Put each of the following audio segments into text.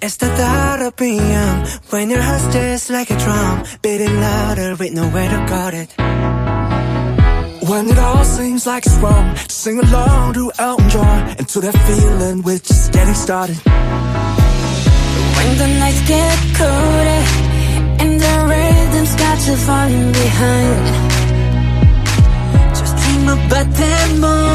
It's the thought of being when your heart's just like a drum, beating louder with nowhere to guard it. When it all seems like it's wrong, just sing along to Elton John and into that feeling we're just getting started. When the nights get colder and the rhythm's got you falling behind, just dream about that moment.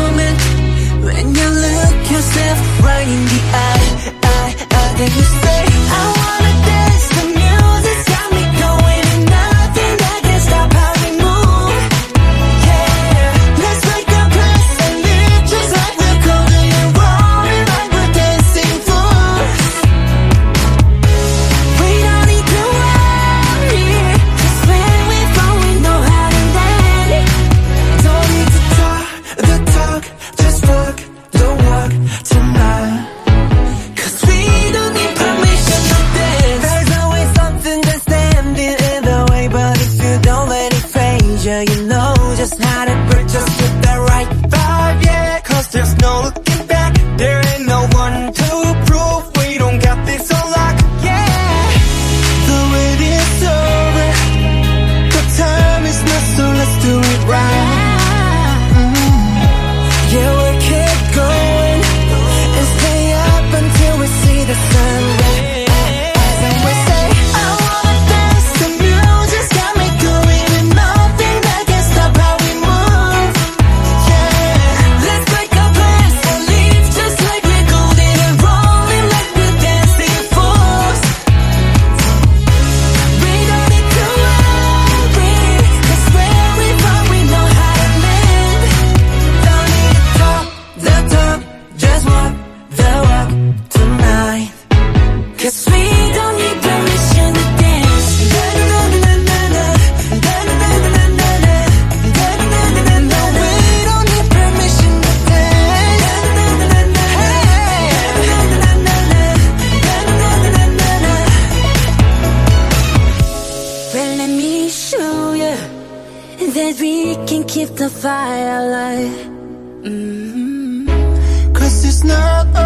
When you look yourself right in the eye, eye, eye Then you say, I wanna dance. can keep the fire alive mm -hmm. Cause it's not